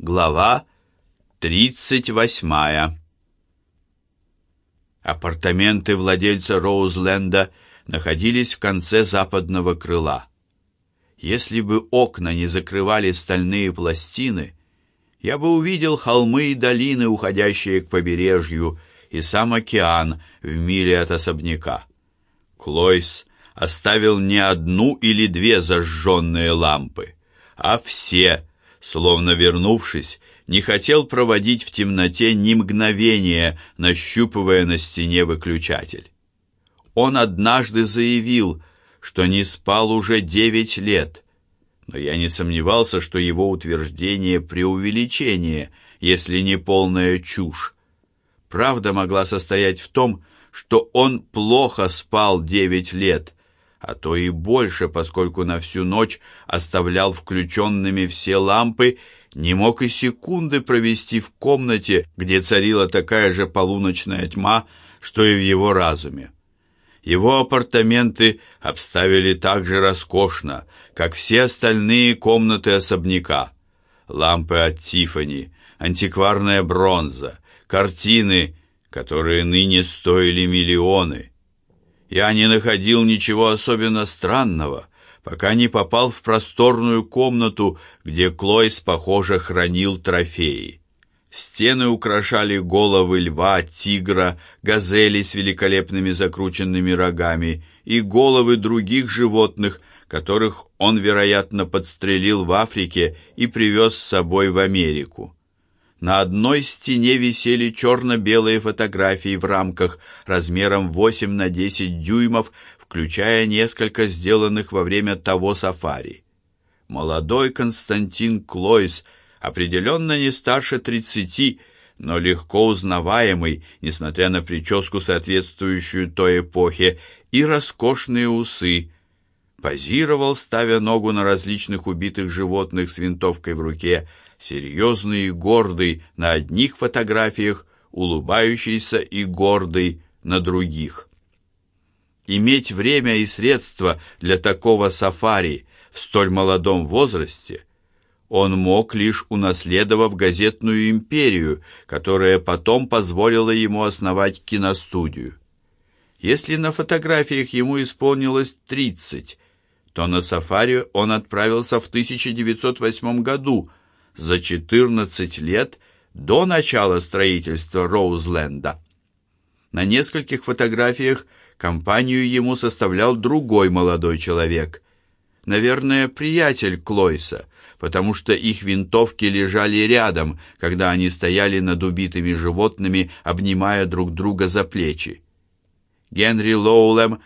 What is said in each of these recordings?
Глава тридцать восьмая. Апартаменты владельца Роузленда находились в конце западного крыла. Если бы окна не закрывали стальные пластины, я бы увидел холмы и долины, уходящие к побережью, и сам океан в миле от особняка. Клойс оставил не одну или две зажженные лампы, а все, словно вернувшись, не хотел проводить в темноте ни мгновения, нащупывая на стене выключатель. Он однажды заявил, что не спал уже девять лет, но я не сомневался, что его утверждение преувеличение, если не полная чушь. Правда могла состоять в том, что он плохо спал девять лет, а то и больше, поскольку на всю ночь оставлял включенными все лампы, не мог и секунды провести в комнате, где царила такая же полуночная тьма, что и в его разуме. Его апартаменты обставили так же роскошно, как все остальные комнаты особняка. Лампы от Тиффани, антикварная бронза, картины, которые ныне стоили миллионы. Я не находил ничего особенно странного, пока не попал в просторную комнату, где Клойс, похоже, хранил трофеи. Стены украшали головы льва, тигра, газели с великолепными закрученными рогами и головы других животных, которых он, вероятно, подстрелил в Африке и привез с собой в Америку. На одной стене висели черно-белые фотографии в рамках размером 8 на 10 дюймов, включая несколько сделанных во время того сафари. Молодой Константин Клойс, определенно не старше 30, но легко узнаваемый, несмотря на прическу, соответствующую той эпохе, и роскошные усы, позировал, ставя ногу на различных убитых животных с винтовкой в руке, серьезный и гордый на одних фотографиях, улыбающийся и гордый на других. Иметь время и средства для такого сафари в столь молодом возрасте он мог лишь унаследовав газетную империю, которая потом позволила ему основать киностудию. Если на фотографиях ему исполнилось 30, то на сафари он отправился в 1908 году, за 14 лет до начала строительства Роузленда. На нескольких фотографиях компанию ему составлял другой молодой человек, наверное, приятель Клойса, потому что их винтовки лежали рядом, когда они стояли над убитыми животными, обнимая друг друга за плечи. Генри Лоулем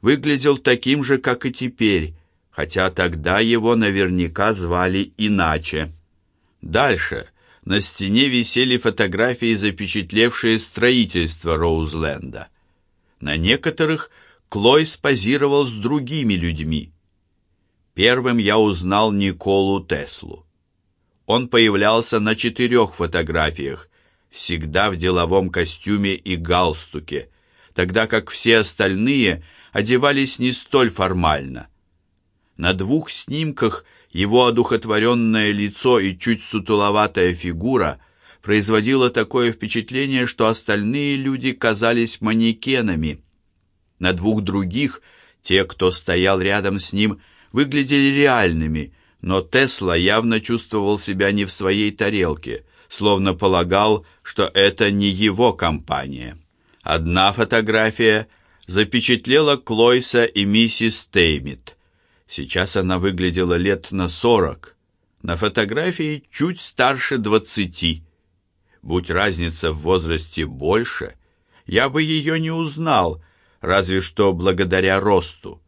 выглядел таким же, как и теперь, хотя тогда его наверняка звали иначе. Дальше на стене висели фотографии, запечатлевшие строительство Роузленда. На некоторых Клойс позировал с другими людьми. Первым я узнал Николу Теслу. Он появлялся на четырех фотографиях, всегда в деловом костюме и галстуке, тогда как все остальные одевались не столь формально. На двух снимках – его одухотворенное лицо и чуть сутуловатая фигура производило такое впечатление, что остальные люди казались манекенами. На двух других те, кто стоял рядом с ним, выглядели реальными, но Тесла явно чувствовал себя не в своей тарелке, словно полагал, что это не его компания. Одна фотография запечатлела Клойса и миссис Теймит. Сейчас она выглядела лет на сорок. На фотографии чуть старше двадцати. Будь разница в возрасте больше, я бы ее не узнал, разве что благодаря росту.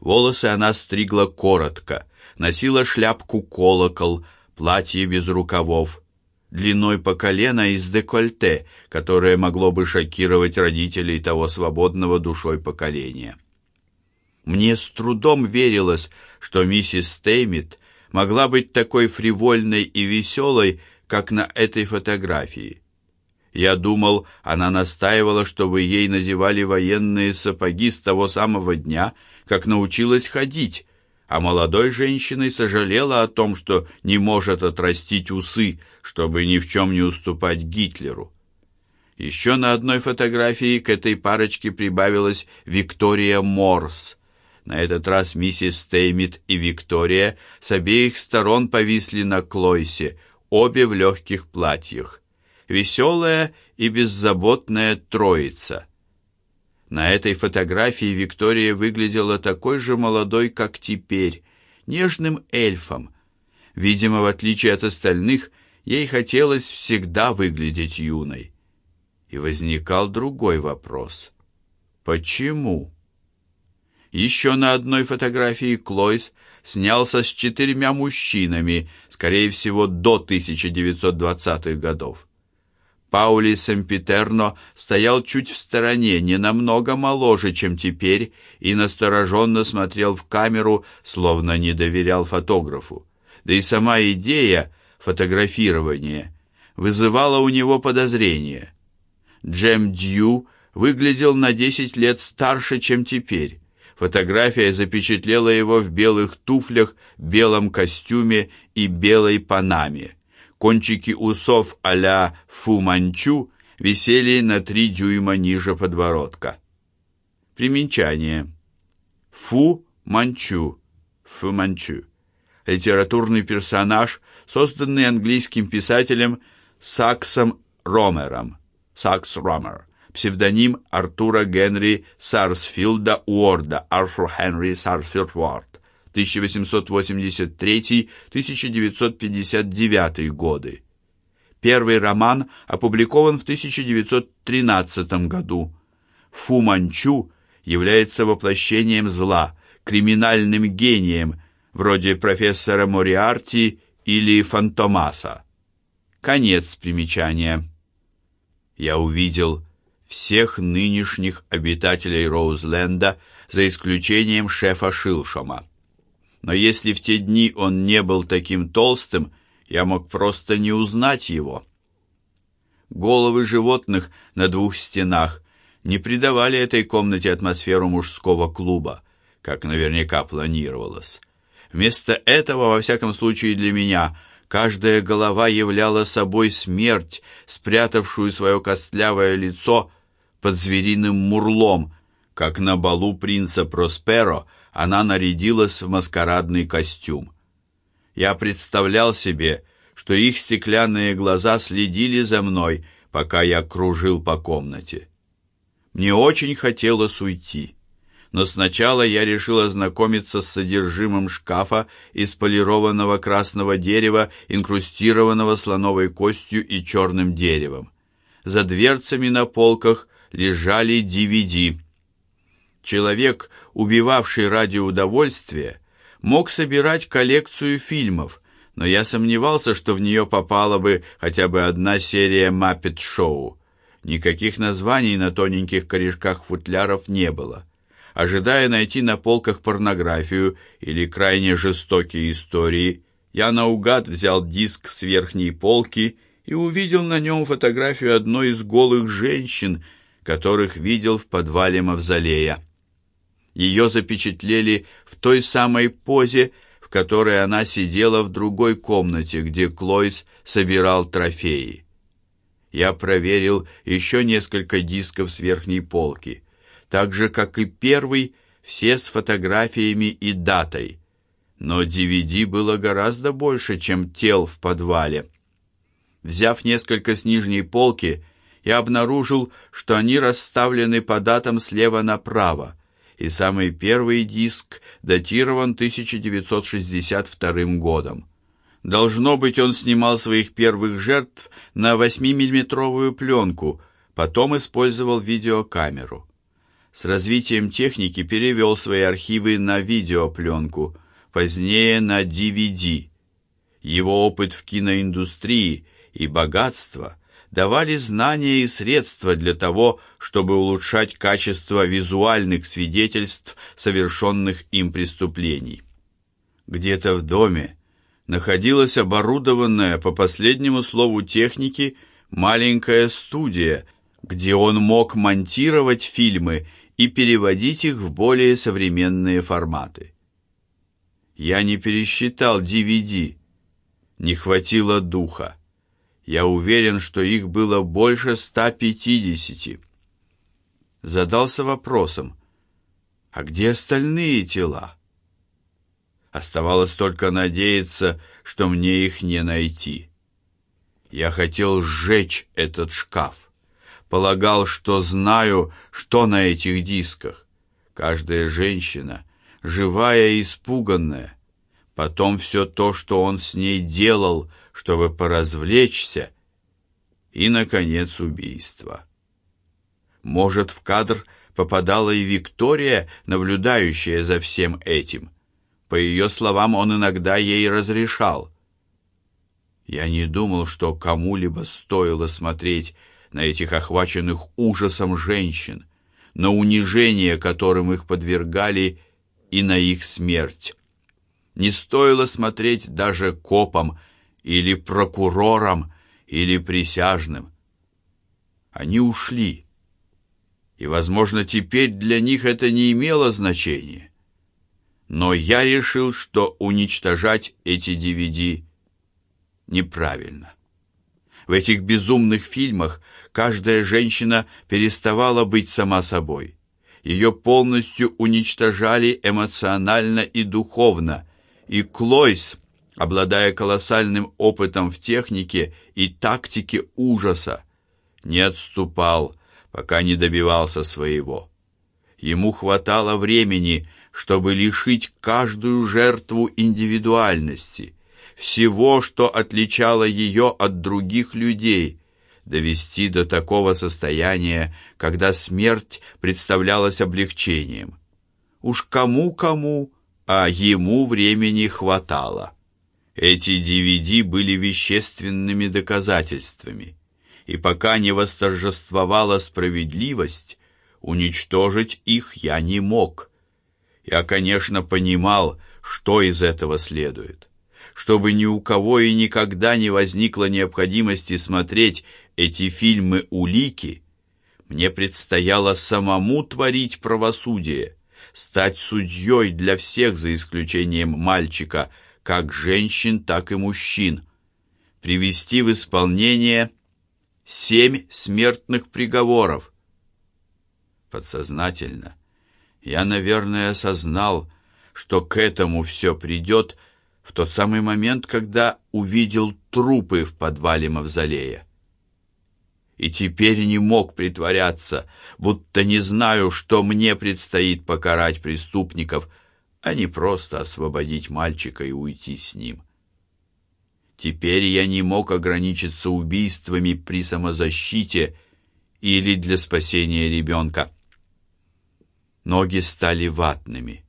Волосы она стригла коротко, носила шляпку-колокол, платье без рукавов, длиной по колено и с декольте, которое могло бы шокировать родителей того свободного душой поколения. Мне с трудом верилось, что миссис Стеймит могла быть такой фривольной и веселой, как на этой фотографии. Я думал, она настаивала, чтобы ей надевали военные сапоги с того самого дня, как научилась ходить, а молодой женщиной сожалела о том, что не может отрастить усы, чтобы ни в чем не уступать Гитлеру. Еще на одной фотографии к этой парочке прибавилась Виктория Морс. На этот раз миссис Стеймит и Виктория с обеих сторон повисли на Клойсе, обе в легких платьях. Веселая и беззаботная троица. На этой фотографии Виктория выглядела такой же молодой, как теперь, нежным эльфом. Видимо, в отличие от остальных, ей хотелось всегда выглядеть юной. И возникал другой вопрос. Почему? Еще на одной фотографии Клойс снялся с четырьмя мужчинами, скорее всего, до 1920-х годов. Паули Семпитерно стоял чуть в стороне, не намного моложе, чем теперь, и настороженно смотрел в камеру, словно не доверял фотографу. Да и сама идея фотографирования вызывала у него подозрения. Джем Дью выглядел на 10 лет старше, чем теперь. Фотография запечатлела его в белых туфлях, белом костюме и белой панаме. Кончики усов а-ля Фу-Манчу висели на три дюйма ниже подбородка. Примечание. Фу-Манчу. Фу-Манчу. Литературный персонаж, созданный английским писателем Саксом Ромером. Сакс Ромер. Псевдоним Артура Генри Сарсфилда Уорда. Артур Хенри Сарсфилд Уорд. 1883-1959 годы. Первый роман опубликован в 1913 году. Фу Манчу является воплощением зла, криминальным гением, вроде профессора Мориарти или Фантомаса. Конец примечания. Я увидел всех нынешних обитателей Роузленда, за исключением шефа Шилшома но если в те дни он не был таким толстым, я мог просто не узнать его. Головы животных на двух стенах не придавали этой комнате атмосферу мужского клуба, как наверняка планировалось. Вместо этого, во всяком случае для меня, каждая голова являла собой смерть, спрятавшую свое костлявое лицо под звериным мурлом, как на балу принца Просперо она нарядилась в маскарадный костюм. Я представлял себе, что их стеклянные глаза следили за мной, пока я кружил по комнате. Мне очень хотелось уйти, но сначала я решил ознакомиться с содержимым шкафа из полированного красного дерева, инкрустированного слоновой костью и черным деревом. За дверцами на полках лежали DVD. Человек, убивавший ради удовольствия, мог собирать коллекцию фильмов, но я сомневался, что в нее попала бы хотя бы одна серия Muppet Show. Никаких названий на тоненьких корешках футляров не было. Ожидая найти на полках порнографию или крайне жестокие истории, я наугад взял диск с верхней полки и увидел на нем фотографию одной из голых женщин, которых видел в подвале мавзолея. Ее запечатлели в той самой позе, в которой она сидела в другой комнате, где Клойс собирал трофеи. Я проверил еще несколько дисков с верхней полки, так же, как и первый, все с фотографиями и датой. Но DVD было гораздо больше, чем тел в подвале. Взяв несколько с нижней полки, я обнаружил, что они расставлены по датам слева направо, и самый первый диск датирован 1962 годом. Должно быть, он снимал своих первых жертв на 8-миллиметровую пленку, потом использовал видеокамеру. С развитием техники перевел свои архивы на видеопленку, позднее на DVD. Его опыт в киноиндустрии и богатство – давали знания и средства для того, чтобы улучшать качество визуальных свидетельств совершенных им преступлений. Где-то в доме находилась оборудованная по последнему слову техники маленькая студия, где он мог монтировать фильмы и переводить их в более современные форматы. Я не пересчитал DVD. Не хватило духа. Я уверен, что их было больше 150. Задался вопросом, а где остальные тела? Оставалось только надеяться, что мне их не найти. Я хотел сжечь этот шкаф. Полагал, что знаю, что на этих дисках. Каждая женщина, живая и испуганная. Потом все то, что он с ней делал, чтобы поразвлечься. И, наконец, убийство. Может, в кадр попадала и Виктория, наблюдающая за всем этим. По ее словам, он иногда ей разрешал. Я не думал, что кому-либо стоило смотреть на этих охваченных ужасом женщин, на унижение, которым их подвергали, и на их смерть. Не стоило смотреть даже копам или прокурорам или присяжным. Они ушли и, возможно, теперь для них это не имело значения. Но я решил, что уничтожать эти DVD неправильно. В этих безумных фильмах каждая женщина переставала быть сама собой. Ее полностью уничтожали эмоционально и духовно, и Клойс, обладая колоссальным опытом в технике и тактике ужаса, не отступал, пока не добивался своего. Ему хватало времени, чтобы лишить каждую жертву индивидуальности, всего, что отличало ее от других людей, довести до такого состояния, когда смерть представлялась облегчением. Уж кому-кому, а ему времени хватало. Эти DVD были вещественными доказательствами и пока не восторжествовала справедливость, уничтожить их я не мог. Я, конечно, понимал, что из этого следует. Чтобы ни у кого и никогда не возникло необходимости смотреть эти фильмы улики, мне предстояло самому творить правосудие, стать судьей для всех за исключением мальчика, как женщин, так и мужчин, привести в исполнение семь смертных приговоров. Подсознательно я, наверное, осознал, что к этому все придет в тот самый момент, когда увидел трупы в подвале мавзолея. И теперь не мог притворяться, будто не знаю, что мне предстоит покарать преступников, а не просто освободить мальчика и уйти с ним. Теперь я не мог ограничиться убийствами при самозащите или для спасения ребенка. Ноги стали ватными.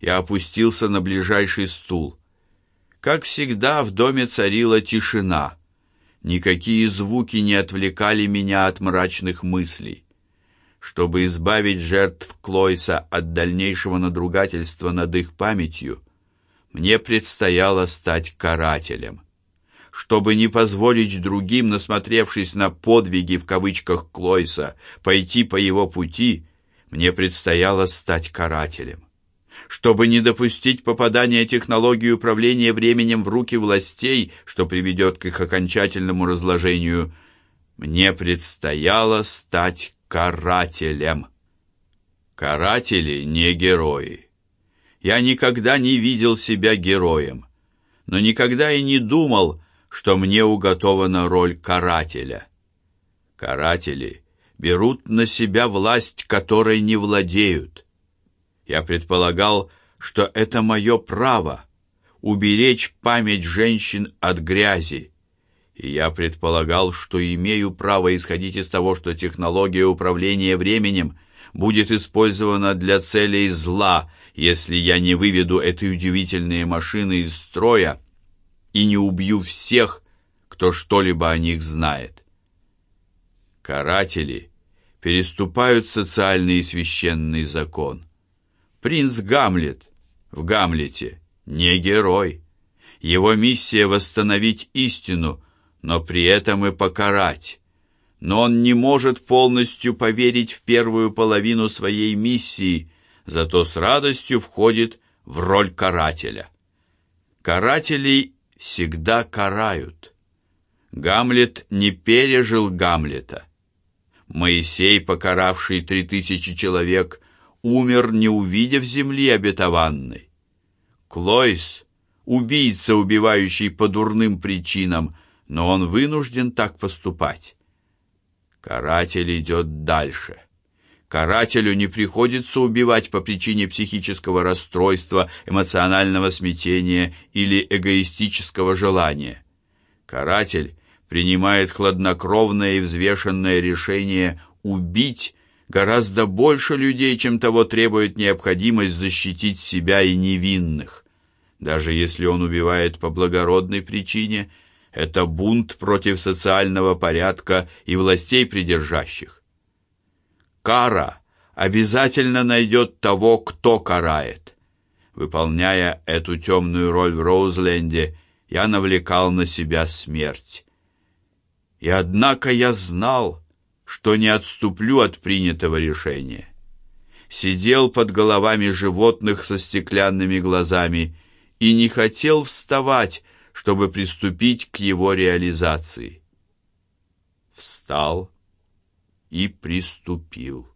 Я опустился на ближайший стул. Как всегда, в доме царила тишина. Никакие звуки не отвлекали меня от мрачных мыслей. Чтобы избавить жертв Клойса от дальнейшего надругательства над их памятью, мне предстояло стать карателем чтобы не позволить другим, насмотревшись на подвиги в кавычках Клойса, пойти по его пути, мне предстояло стать карателем. Чтобы не допустить попадания технологии управления временем в руки властей, что приведет к их окончательному разложению, мне предстояло стать карателем. Каратели не герои. Я никогда не видел себя героем, но никогда и не думал, что мне уготована роль карателя. Каратели берут на себя власть, которой не владеют. Я предполагал, что это мое право уберечь память женщин от грязи. И я предполагал, что имею право исходить из того, что технология управления временем будет использована для целей зла, если я не выведу этой удивительные машины из строя и не убью всех, кто что-либо о них знает. Каратели переступают социальный и священный закон. Принц Гамлет в Гамлете не герой. Его миссия восстановить истину, но при этом и покарать. Но он не может полностью поверить в первую половину своей миссии, зато с радостью входит в роль карателя. Карателей всегда карают. Гамлет не пережил Гамлета. Моисей, покаравший три тысячи человек, умер, не увидев земли обетованной. Клойс, убийца, убивающий по дурным причинам, но он вынужден так поступать. Каратель идет дальше. Карателю не приходится убивать по причине психического расстройства, эмоционального смятения или эгоистического желания. Каратель принимает хладнокровное и взвешенное решение убить гораздо больше людей, чем того требует необходимость защитить себя и невинных. Даже если он убивает по благородной причине, это бунт против социального порядка и властей придержащих. Кара обязательно найдет того, кто карает. Выполняя эту темную роль в Роузленде, я навлекал на себя смерть. И однако я знал, что не отступлю от принятого решения. Сидел под головами животных со стеклянными глазами и не хотел вставать, чтобы приступить к его реализации. Встал и приступил.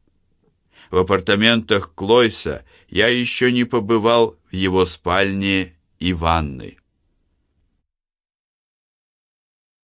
В апартаментах Клойса я еще не побывал в его спальне и ванной.